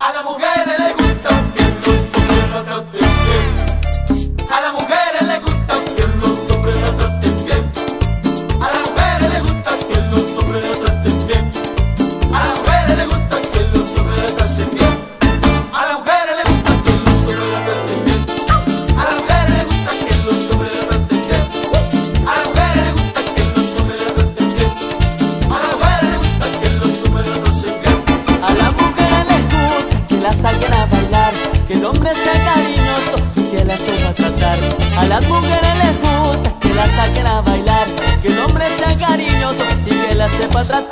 A la mujer que la sepa tratar. A las mujeres les gusta que la saquen a bailar, que el hombre sea cariñoso y que la sepa tratar.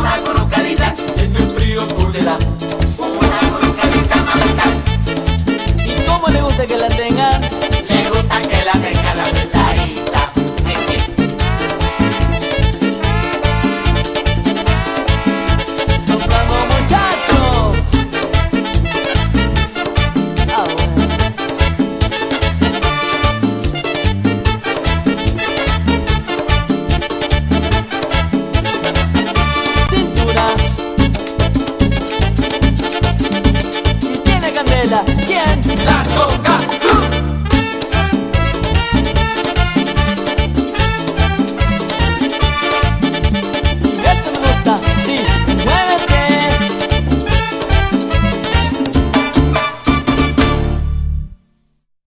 Una